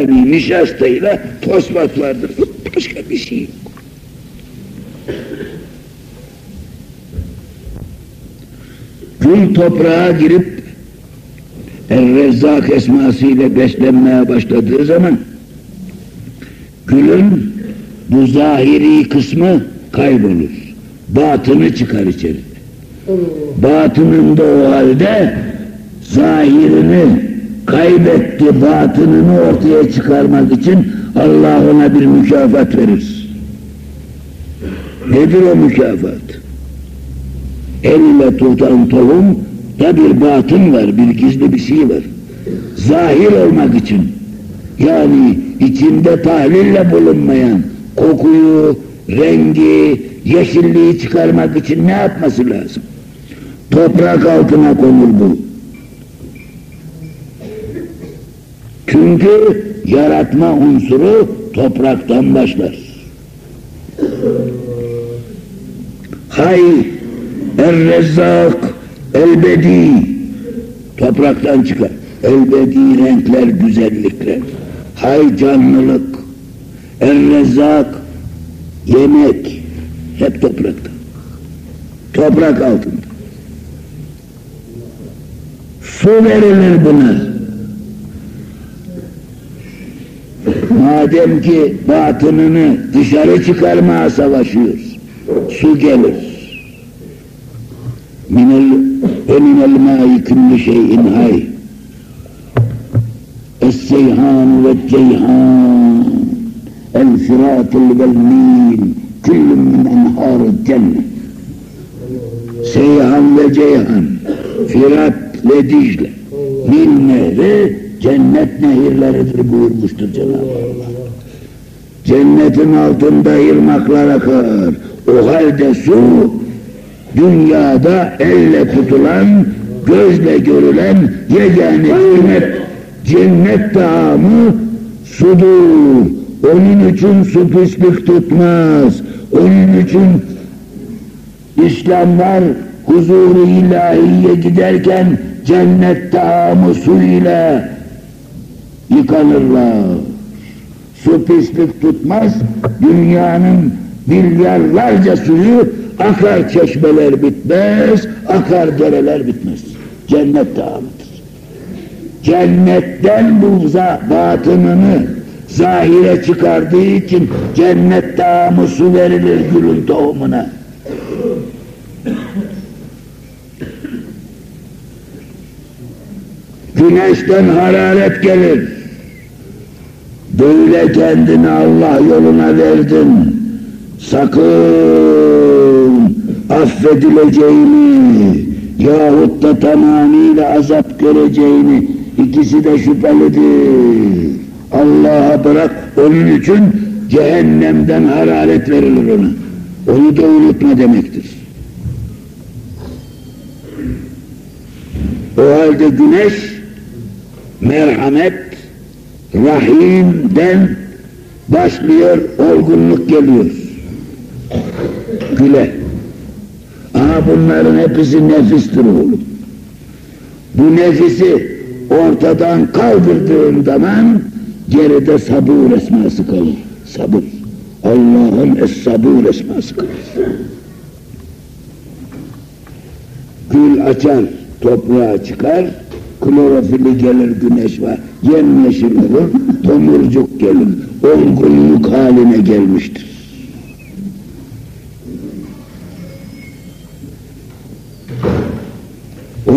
Yani nişastayla tosbat vardır. Başka bir şey yok. Gül toprağa girip Er-Rezzak esmasıyla beslenmeye başladığı zaman gülün bu zahiri kısmı kaybolur. Batını çıkar içeri. Batınında o halde zahirini kaybetti, batınını ortaya çıkarmak için Allah ona bir mükafat verir. Nedir o mükafat? Elle tutan tohum da bir batın var, bir gizli bir şey var. Zahir olmak için, yani içinde tahlille bulunmayan kokuyu, rengi, yeşilliği çıkarmak için ne yapması lazım? Toprak altına konur bu. Çünkü yaratma unsuru topraktan başlar. Hay Er-Rezzak Elbedi topraktan çıkar. Elbedi renkler, güzellikler. Hay canlılık. Er-Rezzak yemek hep topraktan. Toprak altında. Su verilir buna. Madem ki batınını dışarı çıkarmaya savaşıyoruz, su gelir. Minel ve minel mâi külli şeyin hay. Es-seyhan ve ceyhan. El-firatul vel nil. Küllüm min enhârı cennet. Seyhan ve Ceyhan, Firat ve Dicle, Nil Nehri cennet nehirleridir buyurmuştur Cenab-ı Allah. Cennetin altında ırmaklar akar. O halde su dünyada elle tutulan, gözle görülen yegane cennet, cennet taamı sudur. Onun için su pislik tutmaz. Onun için İslamlar huzuru ilahiye giderken cennet taamı su ile yıkanırlar. Su pislik tutmaz, dünyanın milyarlarca suyu akar çeşmeler bitmez, akar dereler bitmez. Cennet taamıdır. Cennetten bu batınını zahire çıkardığı için cennet taamı su verilir gülün tohumuna. Güneşten hararet gelir. Böyle kendini Allah yoluna verdin. Sakın affedileceğini yahut da tamamıyla azap göreceğini ikisi de şüphelidir. Allah'a bırak onun için cehennemden hararet verilir ona. Onu da unutma demektir. O halde güneş merhamet, rahimden başlıyor, olgunluk geliyor. Güle. Ama bunların hepsi nefistir oğlum. Bu nefisi ortadan kaldırdığın zaman geride sabır esması kalır. Sabır. Allah'ın es-sabur esması kalır. Gül açar, toprağa çıkar, klorofili gelir güneş var, yemyeşil olur, tomurcuk gelir, olgunluk haline gelmiştir.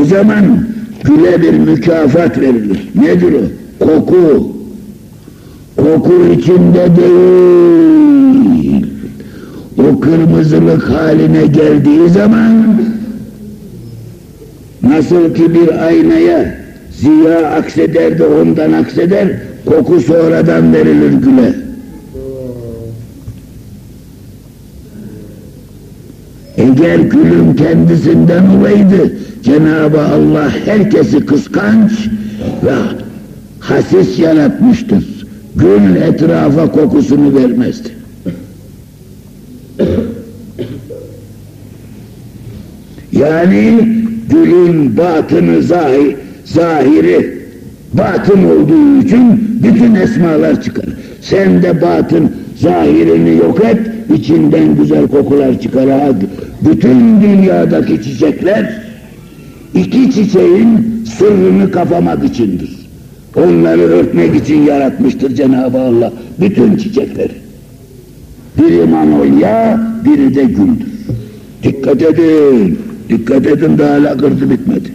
O zaman güle bir mükafat verilir. Nedir o? Koku. Koku içinde değil. O kırmızılık haline geldiği zaman Nasıl ki bir aynaya ziya akseder de ondan akseder, koku sonradan verilir güle. Eğer gülün kendisinden olaydı, Cenab-ı Allah herkesi kıskanç ve hasis yaratmıştır. Gül etrafa kokusunu vermezdi. Yani gülün batını zahir, zahiri Batın olduğu için bütün esmalar çıkar. Sen de batın zahirini yok et, içinden güzel kokular çıkar. Bütün dünyadaki çiçekler iki çiçeğin sırrını kapamak içindir. Onları örtmek için yaratmıştır Cenab-ı Allah bütün çiçekleri. Biri manolya, biri de güldür. Dikkat edin, dikkat edin daha lakırdı bitmedi.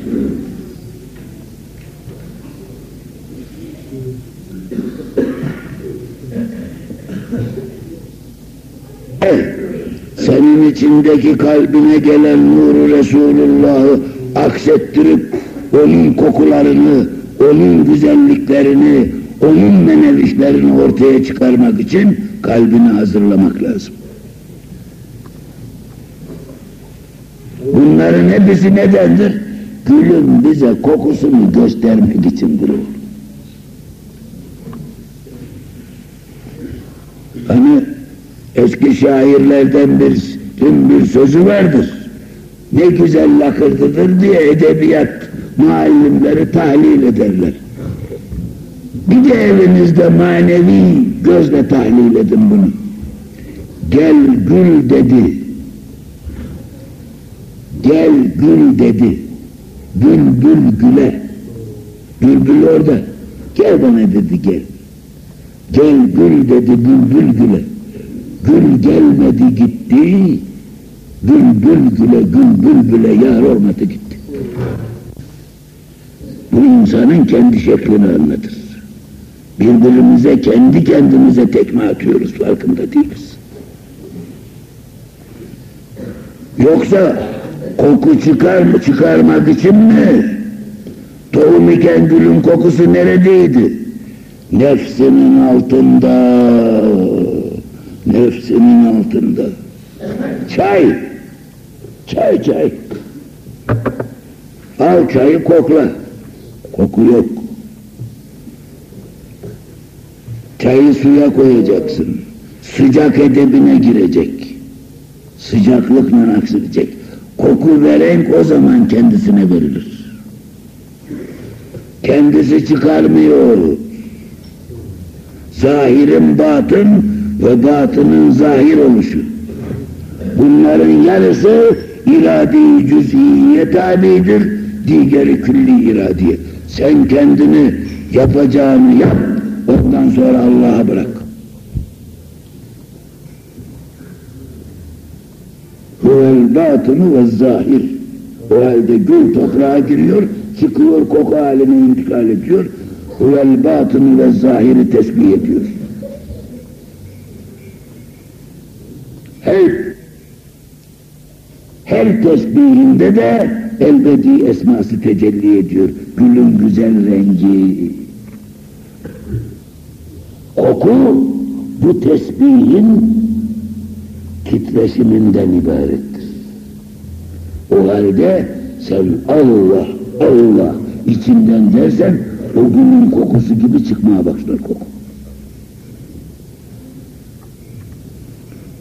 senin içindeki kalbine gelen nuru Resulullah'ı aksettirip onun kokularını, onun güzelliklerini, onun menevişlerini ortaya çıkarmak için kalbini hazırlamak lazım. Bunların hepsi nedendir? Gülün bize kokusunu göstermek içindir o. Hani eski şairlerden bir, bir sözü vardır. Ne güzel lakırdıdır diye edebiyat muallimleri tahlil ederler. Bir de evinizde manevi gözle tahlil edin bunu. Gel gül dedi. Gel gül dedi. Bülbül güle. Bülbül orada. Gel bana dedi gel. Gel gül dedi bülbül güle. Gül gelmedi gitti. Bülbül güle gül bülbüle yar olmadı gitti. Bu insanın kendi şeklini anlatır. Birbirimize kendi kendimize tekme atıyoruz farkında değiliz. Yoksa koku çıkar mı çıkarmak için mi? Tohum iken gülün kokusu neredeydi? Nefsinin altında. Nefsinin altında. Çay. Çay çay. Al çayı kokla. Koku yok. Çayı suya koyacaksın. Sıcak edebine girecek. Sıcaklıkla aksıracak. Koku ve renk o zaman kendisine verilir. Kendisi çıkarmıyor. Zahirin batın ve batının zahir oluşu. Bunların yarısı iradi cüz'iye tabidir, diğeri külli iradiye. Sen kendini yapacağını yap, ondan sonra Allah'a bırak. Batını ve zahir. O halde gül toprağa giriyor, çıkıyor, koku haline intikal ediyor. Huvel batını ve zahiri tesbih ediyor. Her her tesbihinde de elbedi esması tecelli ediyor. Gülün güzel rengi. Koku bu tesbihin titreşiminden ibarettir. O halde sen Allah, Allah içinden dersen o gülün kokusu gibi çıkmaya başlar koku.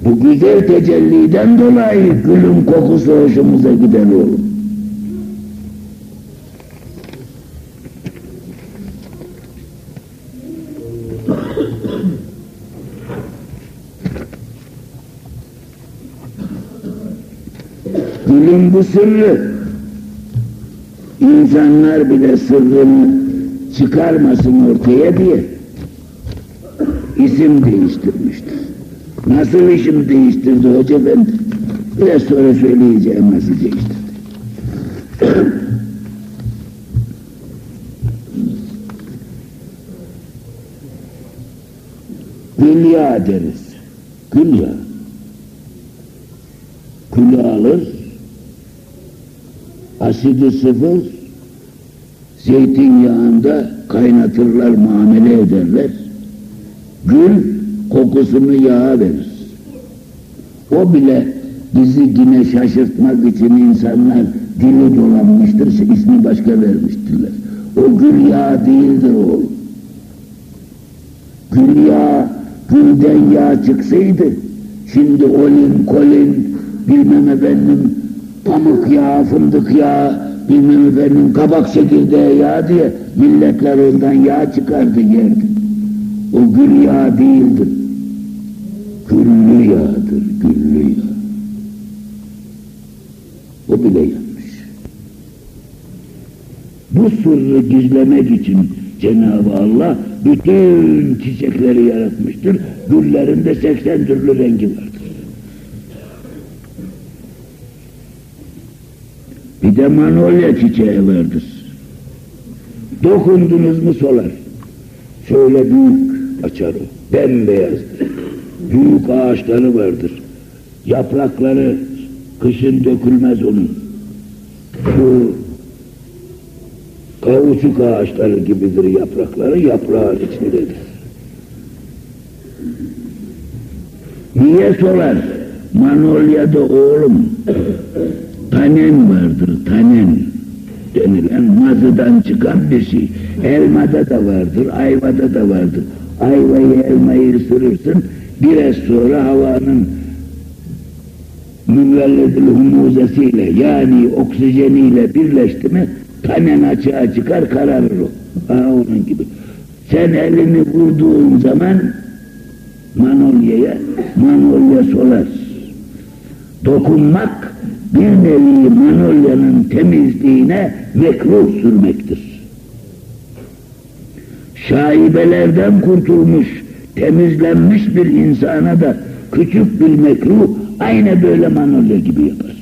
Bu güzel tecelliden dolayı gülün kokusu hoşumuza gider olur. Gülün bu sırrı insanlar bile sırrını çıkarmasın ortaya diye isim değiştirmiştir. Nasıl işim değiştirdi hoca efendi? Biraz sonra söyleyeceğim nasıl değiştirdi. Gül yağı deriz. Yağı. Külü alır, asidi sıfır, zeytinyağında kaynatırlar, muamele ederler. Gül kokusunu yağa verir. O bile bizi yine şaşırtmak için insanlar dili dolanmıştır, ismi başka vermiştirler. O gül yağı değildir o. Gül yağı, gülden yağ çıksaydı, şimdi olin, kolin, bilmem efendim, pamuk yağı, fındık yağı, bilmem efendim kabak çekirdeği yağ diye milletler ondan yağ çıkardı yerdi. O gül yağı değildir. Güllü yağdır, güllü yağ. O bile yanlış. Bu sırrı gizlemek için Cenab-ı Allah bütün çiçekleri yaratmıştır. Güllerinde 80 türlü rengi vardır. Bir de manolya çiçeği vardır. Dokundunuz mu solar. Şöyle büyük açar o. Bembeyazdır. Büyük ağaçları vardır. Yaprakları kışın dökülmez onun. Şu kavuçuk ağaçları gibidir yaprakları, yaprağın içindedir. Niye sorar? Manolya'da oğlum tanen vardır, tanen denilen mazıdan çıkan bir şey. Elmada da vardır, ayvada da vardır. Ayvayı elmayı ısırırsın, biraz sonra havanın müvelledil humuzesiyle yani oksijeniyle birleşti mi tanen açığa çıkar kararır o. Ha, onun gibi. Sen elini vurduğun zaman manolyaya, manolya solar. Dokunmak bir nevi manolyanın temizliğine mekruh sürmektir. Şaibelerden kurtulmuş, temizlenmiş bir insana da küçük bir mekruh aynı böyle manolya gibi yapar.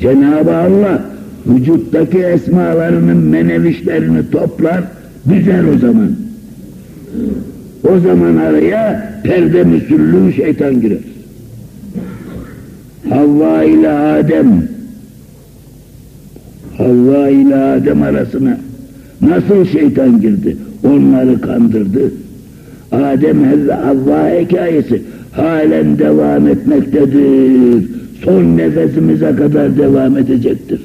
Cenab-ı Allah vücuttaki esmalarının menevişlerini toplar, güzel o zaman. O zaman araya perde müsüllü şeytan girer. Havva ile Adem Havva ile Adem arasına nasıl şeytan girdi? Onları kandırdı. Adem ve Havva hikayesi halen devam etmektedir. Son nefesimize kadar devam edecektir.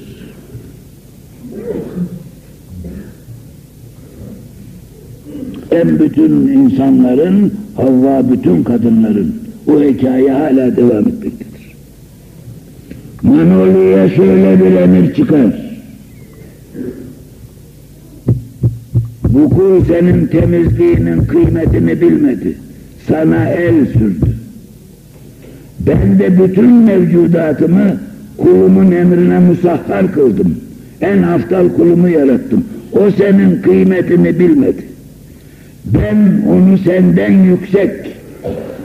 En bütün insanların, Havva bütün kadınların o hikaye hala devam etmektedir. Manolya şöyle bir emir çıkar. Bu kul senin temizliğinin kıymetini bilmedi. Sana el sürdü. Ben de bütün mevcudatımı kulumun emrine musahhar kıldım. En haftal kulumu yarattım. O senin kıymetini bilmedi. Ben onu senden yüksek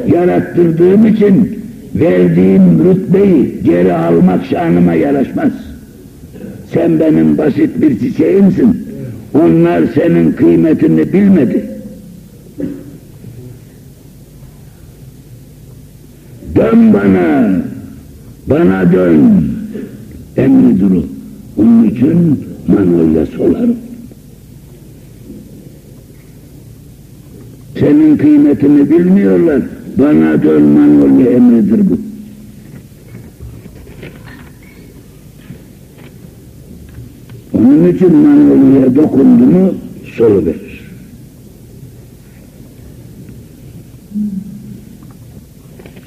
yarattırdığım için verdiğim rütbeyi geri almak şanıma yaraşmaz. Sen benim basit bir çiçeğimsin. Onlar senin kıymetini bilmedi. Dön bana, bana dön. Emri duru. Onun için manolya solarım. Senin kıymetini bilmiyorlar. Bana dön manolya emridir bu. Onun için manolyaya dokundu mu solu verir.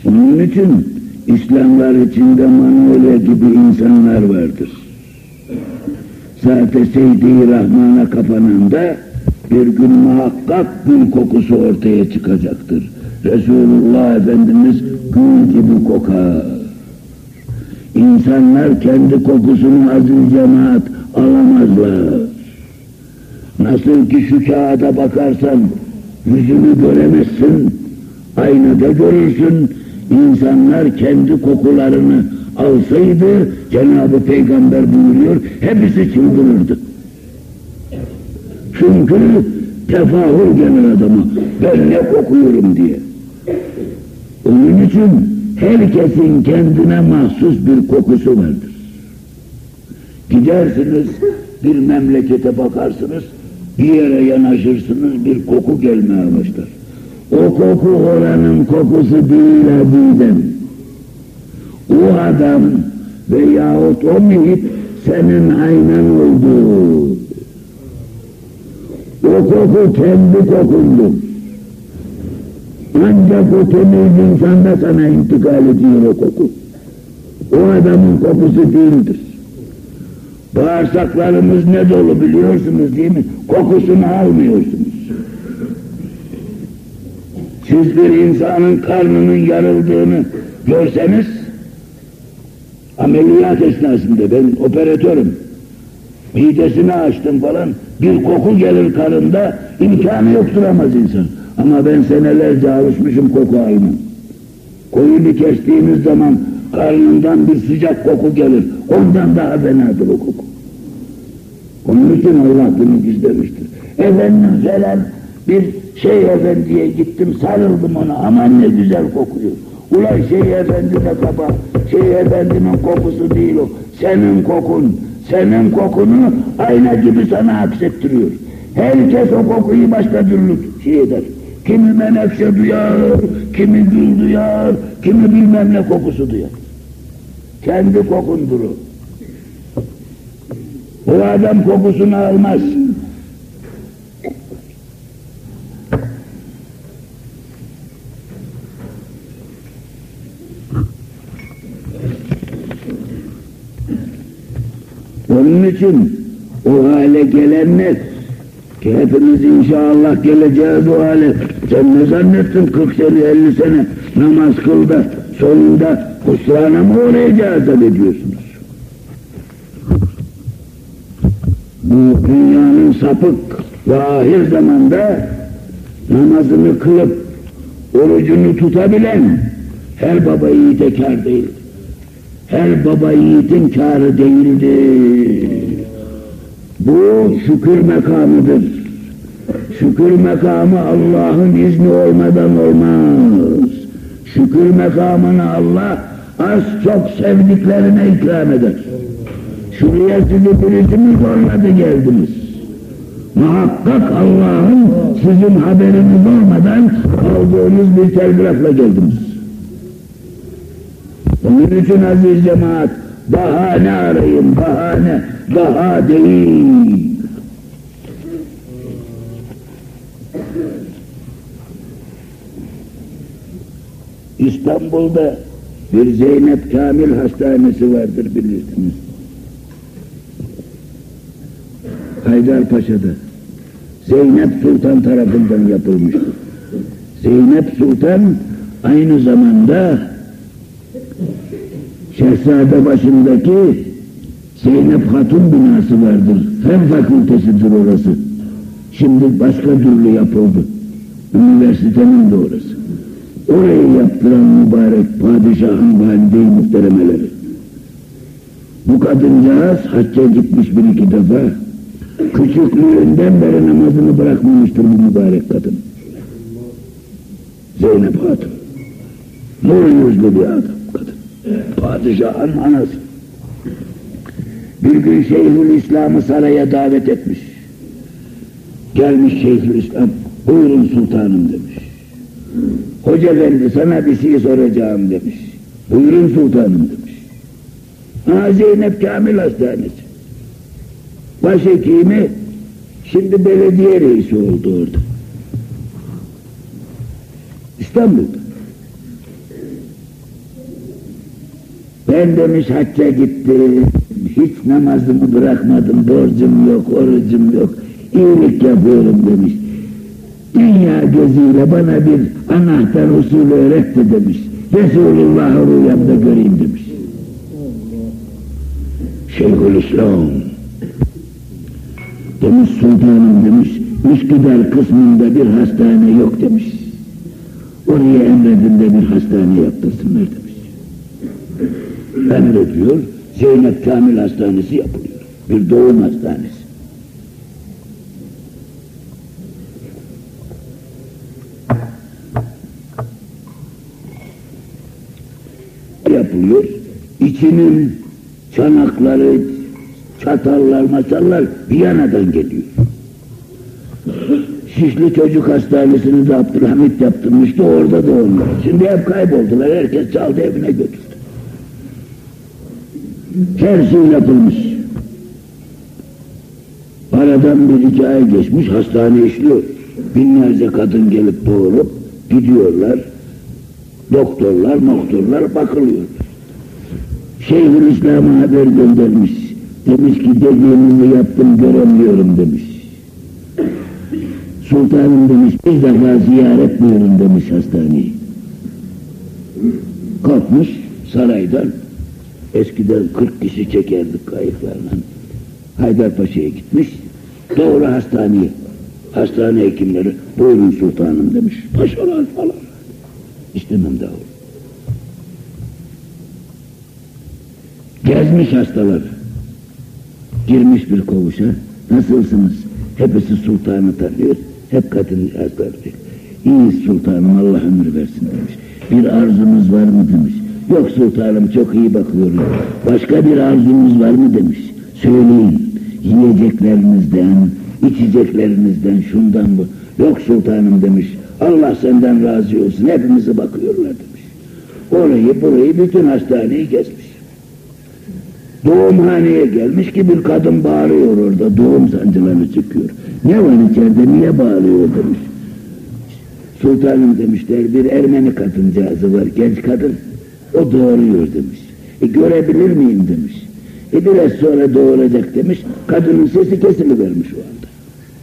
Onun için İslamlar içinde manolya gibi insanlar vardır. Zaten Seydi Rahman'a kapananda bir gün muhakkak gül kokusu ortaya çıkacaktır. Resulullah Efendimiz gül gibi kokar. İnsanlar kendi kokusunu aziz cemaat alamazlar. Nasıl ki şu kağıda bakarsan yüzünü göremezsin, aynada görürsün, insanlar kendi kokularını alsaydı Cenab-ı Peygamber buyuruyor, hepsi çıldırırdı. Çünkü tefahür gelir adama, ben ne kokuyorum diye. Onun için herkesin kendine mahsus bir kokusu vardır. Gidersiniz bir memlekete bakarsınız, bir yere yanaşırsınız bir koku gelmeye başlar. O koku oranın kokusu değil abiden. O adam veyahut o muhit senin aynen olduğu. O koku kendi kokundur. Ancak o temiz insanda sana intikal ediyor o koku. O adamın kokusu değildir. Bağırsaklarımız ne dolu biliyorsunuz değil mi? Kokusunu almıyorsunuz. Siz bir insanın karnının yarıldığını görseniz, ameliyat esnasında ben operatörüm, midesini açtım falan, bir koku gelir karında, imkanı yok duramaz insan. Ama ben senelerce alışmışım koku almam. Koyunu kestiğimiz zaman karnından bir sıcak koku gelir. Ondan daha fenadır o koku. Onun için Allah bunu gizlemiştir. Efendim falan bir şey efendiye gittim sarıldım ona aman ne güzel kokuyor. Ulan şey efendi de kaba, şey efendinin kokusu değil o. Senin kokun, senin kokunu ayna gibi sana aksettiriyor. Herkes o kokuyu başka türlü şey eder. Kimi menekşe duyar, kimi gül duyar, kimi bilmem ne kokusu duyar. Kendi kokundur o. O adam kokusunu almaz. Onun için o hale gelenler ki hepimiz inşallah geleceğiz o hale. Sen ne zannettin 40 sene 50 sene namaz kıl da sonunda husrana mı uğrayacağız zannediyorsunuz? Bu dünyanın sapık ve ahir zamanda namazını kılıp orucunu tutabilen her baba yiğide kar değil. Her baba yiğidin kârı değildir. Bu şükür makamıdır. Şükür makamı Allah'ın izni olmadan olmaz. Şükür makamını Allah az çok sevdiklerine ikram eder. Şuraya sizi birisi mi zorladı geldiniz? Muhakkak Allah'ın sizin haberiniz olmadan aldığınız bir telgrafla geldiniz. Onun için aziz cemaat, bahane arayın, bahane, daha değil. İstanbul'da bir Zeynep Kamil Hastanesi vardır bilirsiniz. Haydarpaşa'da. Zeynep Sultan tarafından yapılmıştır. Zeynep Sultan aynı zamanda Şehzade başındaki Zeynep Hatun binası vardır. Fen fakültesidir orası. Şimdi başka türlü yapıldı. Üniversitenin de orası. Orayı yaptıran mübarek padişahın valideyi muhteremeleri. Bu kadıncağız hacca gitmiş bir iki defa. Küçüklüğünden beri namazını bırakmamıştır bu mübarek kadın. Zeynep Hatun. Nur yüzlü bir adam. Padişahın anası. Bir gün Şeyhül İslam'ı saraya davet etmiş. Gelmiş Şeyhül İslam, buyurun sultanım demiş. Hoca efendi sana bir şey soracağım demiş. Buyurun sultanım demiş. Ha Zeynep Kamil Hastanesi. Başhekimi şimdi belediye reisi oldu orada. İstanbul'da. Ben demiş hacca gittim, hiç namazımı bırakmadım, borcum yok, orucum yok, iyilik yapıyorum demiş. Dünya gözüyle bana bir anahtar usulü öğretti demiş. Resulullah'ı rüyamda göreyim demiş. Şeyhülislam demiş sultanım demiş, Üsküdar kısmında bir hastane yok demiş. Oraya emredin de bir hastane yaptırsınlar demiş. Emrediyor, Zeynep Kamil Hastanesi yapılıyor. Bir doğum hastanesi. yapılıyor. İçinin çanakları, çatallar, masallar Viyana'dan geliyor. Şişli Çocuk Hastanesi'ni de Abdülhamit yaptırmıştı, orada da onlar. Şimdi hep kayboldular, herkes çaldı evine götürdü. Her şey yapılmış. Aradan bir iki ay geçmiş, hastane işliyor. Binlerce kadın gelip doğurup gidiyorlar. Doktorlar, doktorlar bakılıyor. Şeyhülislam'a haber göndermiş. Demiş ki dediğimi yaptım göremiyorum demiş. Sultanım demiş bir defa ziyaret buyurun demiş hastaneyi. Kalkmış saraydan eskiden 40 kişi çekerdik kayıklarla. Haydarpaşa'ya gitmiş. Doğru hastaneye. Hastane hekimleri buyurun sultanım demiş. Paşalar falan. İstemem daha Gezmiş hastalar. Girmiş bir kovuşa. Nasılsınız? Hepsi sultanı tanıyor. Hep kadın hastalar. İyi sultanım Allah ömür versin demiş. Bir arzunuz var mı demiş. Yok sultanım çok iyi bakıyorum. Başka bir arzunuz var mı demiş. Söyleyin. Yiyeceklerinizden, içeceklerinizden, şundan bu. Yok sultanım demiş. Allah senden razı olsun. Hepimizi bakıyorlar demiş. Orayı burayı bütün hastaneyi gezmiş. Doğumhaneye gelmiş ki bir kadın bağırıyor orada. Doğum sancılarını çıkıyor. Ne var içeride niye bağırıyor demiş. Sultanım demişler bir Ermeni kadıncağızı var genç kadın. O doğuruyor demiş. E görebilir miyim demiş. E biraz sonra doğuracak demiş. Kadının sesi kesilivermiş o anda.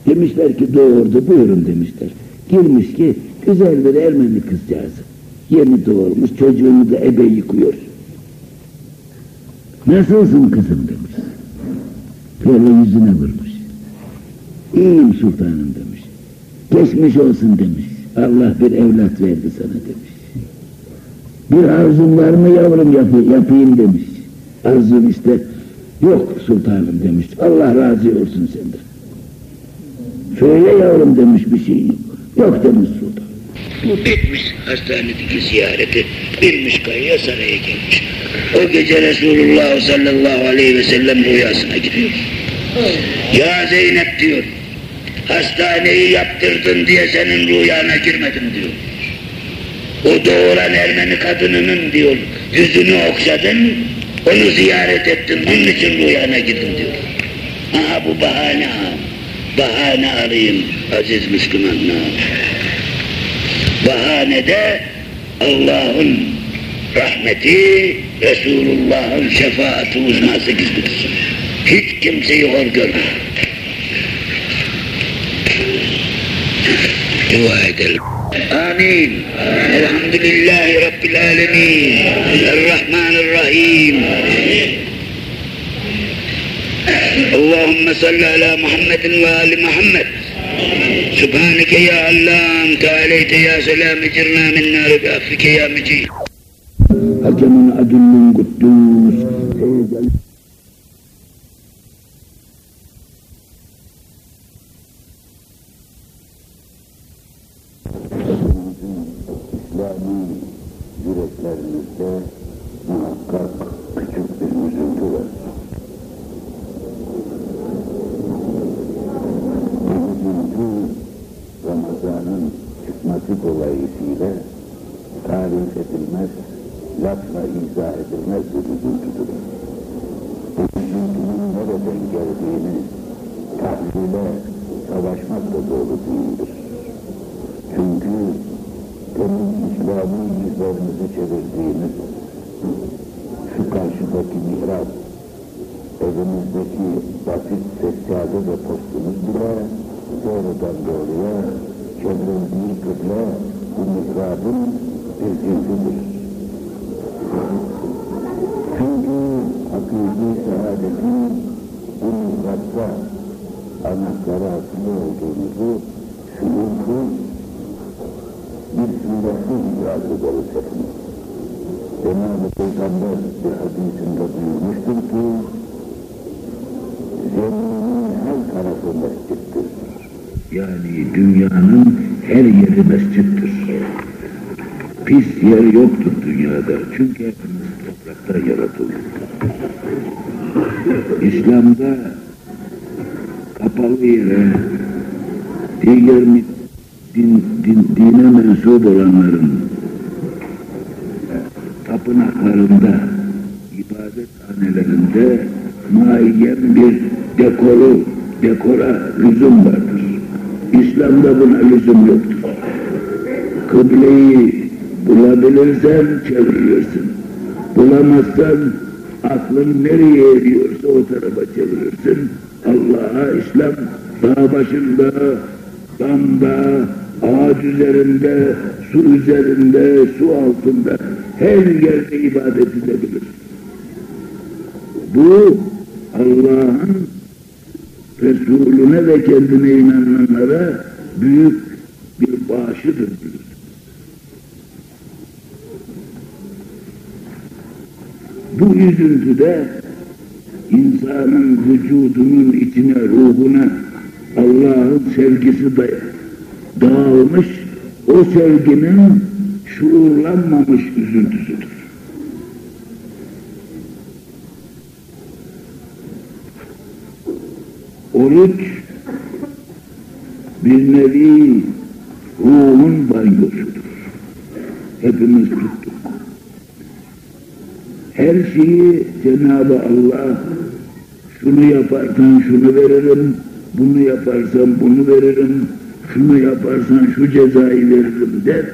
Demişler ki doğurdu buyurun demişler. Girmiş ki güzel bir Ermeni kızcağızı. Yeni doğurmuş çocuğunu da ebe yıkıyor. Nasılsın kızım demiş. Böyle yüzüne vurmuş. İyiyim sultanım demiş. Geçmiş olsun demiş. Allah bir evlat verdi sana demiş. Bir arzun var mı yavrum yap yapayım demiş. Arzum işte yok sultanım demiş. Allah razı olsun senden. Söyle yavrum demiş bir şey yok. Yok demiş sultan. Bu bitmiş hastanedeki ziyareti. Binmiş kayaya saraya gelmiş. O gece Resulullah sallallahu aleyhi ve sellem rüyasına gidiyor. Ya Zeynep diyor. Hastaneyi yaptırdın diye senin rüyana girmedim diyor. O doğuran Ermeni kadınının diyor yüzünü okşadın, onu ziyaret ettin, onun için rüyana girdim diyor. Aha bu bahane ha. Bahane arayayım aziz Müslümanlar. Bahanede Allah'ın rahmeti, Resulullah'ın şefaati uzması gizlidir. Hiç kimseyi hor görme. Dua edelim. آمين. الحمد لله رب العالمين الرحمن الرحيم اللهم صل على محمد وآل محمد. سبحانك يا علام تعاليت يا سلام جرنا من نار بعفك يا مجيد حكم عدل قدوس çıkması dolayısıyla tarif edilmez, lafla izah edilmez bir üzüntüdür. Bu üzüntünün nereden geldiğini tahlile savaşmakla doğru değildir. Çünkü demin İslam'ı yüzlerimizi çevirdiğimiz şu karşıdaki mihrap, evimizdeki basit seccade ve postumuz bile doğrudan doğruya çevrildiği kıble bu mihrabın bir. Çünkü hakiki saadetin bu mihrapta anahtarı asılı olduğumuzu şuursuz bir süresiz ibraz ederiz hepimiz. Cenab-ı Peygamber bir hadisinde buyurmuştur ki, zeminin her tarafı mescittir. Yani dünyanın her yeri mescittir. Pis yer yoktur dünyada. Çünkü hepimiz toprakta yaratıldık. İslam'da kapalı yere diğer din, din, dine mensup olanların tapınaklarında, ibadethanelerinde maiyen bir dekoru, dekora lüzum vardır. İslam'da buna lüzum yoktur. Kıbleyi bulabilirsen çeviriyorsun. Bulamazsan aklın nereye eriyorsa o tarafa çevirirsin. Allah'a, İslam dağ başında, damda, ağaç üzerinde, su üzerinde, su altında her yerde ibadet edebilir. Bu Allah'ın Resulüne ve kendine inananlara büyük bir bağışıdır diyor. Bu üzüntüde insanın vücudunun içine, ruhuna Allah'ın sevgisi day dağılmış, o sevginin şuurlanmamış üzüntüsüdür. Oruç bir nevi ruhun banyosudur. Hepimiz tuttuk. Her şeyi Cenab-ı Allah şunu yaparsan şunu veririm, bunu yaparsan bunu veririm, şunu yaparsan şu cezayı veririm der.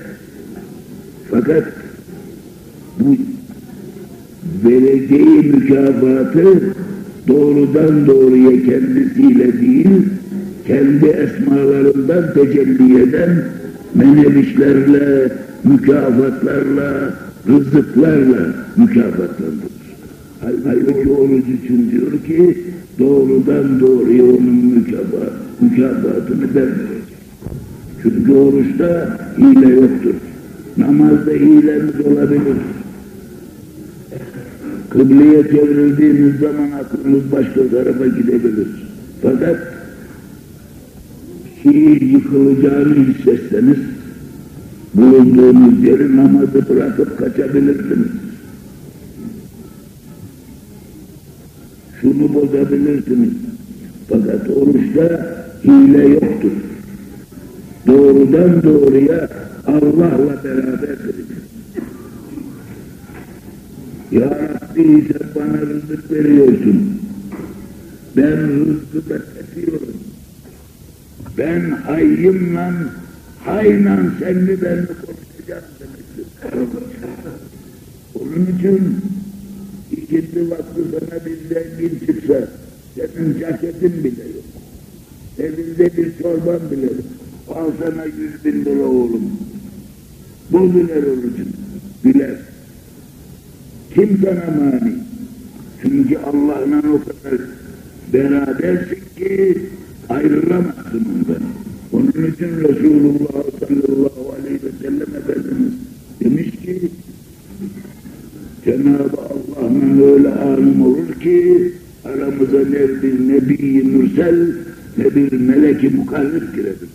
Fakat bu vereceği mükafatı doğrudan doğruya kendisiyle değil, kendi esmalarından tecelli eden menevişlerle, mükafatlarla, rızıklarla mükafatlandırır. Halbuki oruç için diyor ki doğrudan doğruya onun mükafat, mükafatını ben vereceğim. Çünkü oruçta hile yoktur. Namazda hilemiz olabilir. Kıbleye çevrildiğimiz zaman aklımız başka tarafa gidebilir. Fakat şiir yıkılacağını hissetseniz bulunduğunuz yeri namazı bırakıp kaçabilirsiniz. Şunu bozabilirsiniz. Fakat oruçta hile yoktur. Doğrudan doğruya Allah'la beraberdir. Ya Rabbi sen bana rızık veriyorsun. Ben rızkı bekletiyorum. Ben hayyımla, hayla senli benli konuşacağım demektir. Onun için ikindi vakti sana bir zengin çıksa, senin ceketin bile yok. Evinde bir çorban bile yok. Al sana yüz bin lira oğlum. Bozuler orucun. Biler. Kim sana mani? Çünkü Allah'la o kadar berabersin ki ayrılamazsın ondan. Onun için Resulullah sallallahu aleyhi ve sellem Efendimiz demiş ki Cenab-ı Allah'ın öyle anım olur ki aramıza ne bir nebi mürsel ne bir meleki mukarrib girebilir.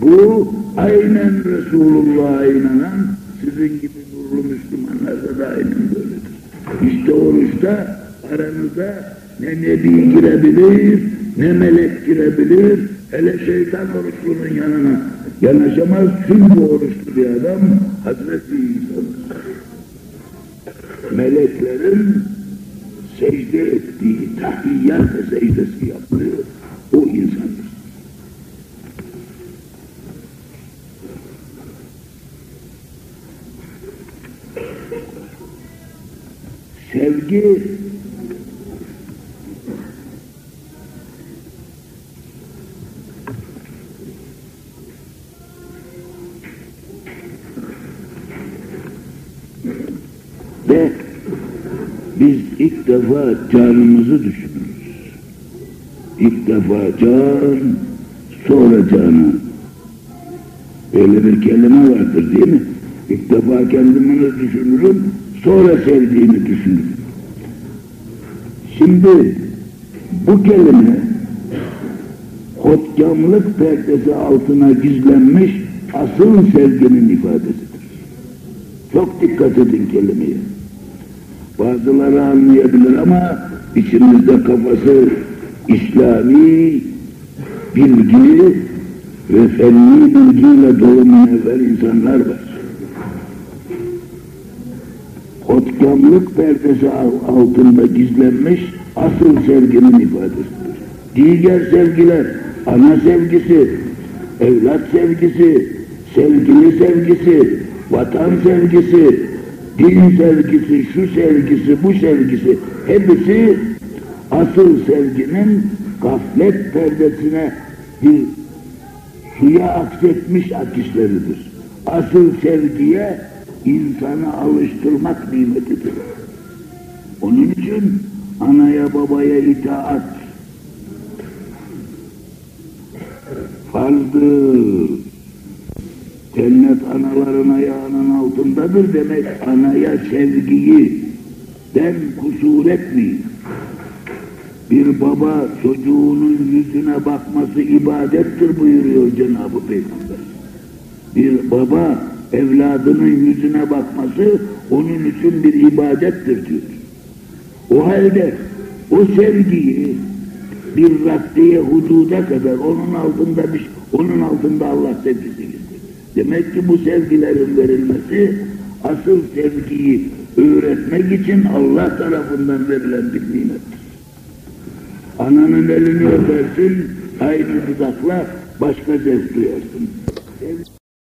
Bu aynen Resulullah'a inanan sizin gibi nurlu Müslümanlarda da aynen böyledir. İşte oruçta aranıza ne nebi girebilir, ne melek girebilir, hele şeytan oruçlunun yanına yanaşamaz. Çünkü oruçlu bir adam Hazreti İsa'dır. Meleklerin secde ettiği tahiyyat secdesi yapılıyor. O insandır. Sevgi ve biz ilk defa canımızı düşünürüz. İlk defa can, sonra canı. Öyle bir kelime vardır değil mi? İlk defa kendimi düşünürüm, sonra sevdiğimi düşünürüm. Şimdi bu kelime hotkamlık perdesi altına gizlenmiş asıl sevginin ifadesidir. Çok dikkat edin kelimeye. Bazıları anlayabilir ama içimizde kafası İslami bilgi ve fenni bilgiyle dolu münevver insanlar var. Hotkamlık perdesi altında gizlenmiş asıl sevginin ifadesidir. Diğer sevgiler, ana sevgisi, evlat sevgisi, sevgili sevgisi, vatan sevgisi, din sevgisi, şu sevgisi, bu sevgisi hepsi asıl sevginin gaflet perdesine bir suya aksetmiş akışlarıdır. Asıl sevgiye insanı alıştırmak nimetidir. Onun için anaya babaya itaat farzdır. Cennet anaların ayağının altındadır demek anaya sevgiyi ben kusur etmeyin. Bir baba çocuğunun yüzüne bakması ibadettir buyuruyor Cenab-ı Peygamber. Bir baba evladının yüzüne bakması onun için bir ibadettir diyor. O halde o sevgiyi bir raddeye hududa kadar onun altında bir onun altında Allah sevgisi gizli. Demek ki bu sevgilerin verilmesi asıl sevgiyi öğretmek için Allah tarafından verilen bir nimettir. Ananın elini öpersin, aynı dudakla başka zevk duyarsın.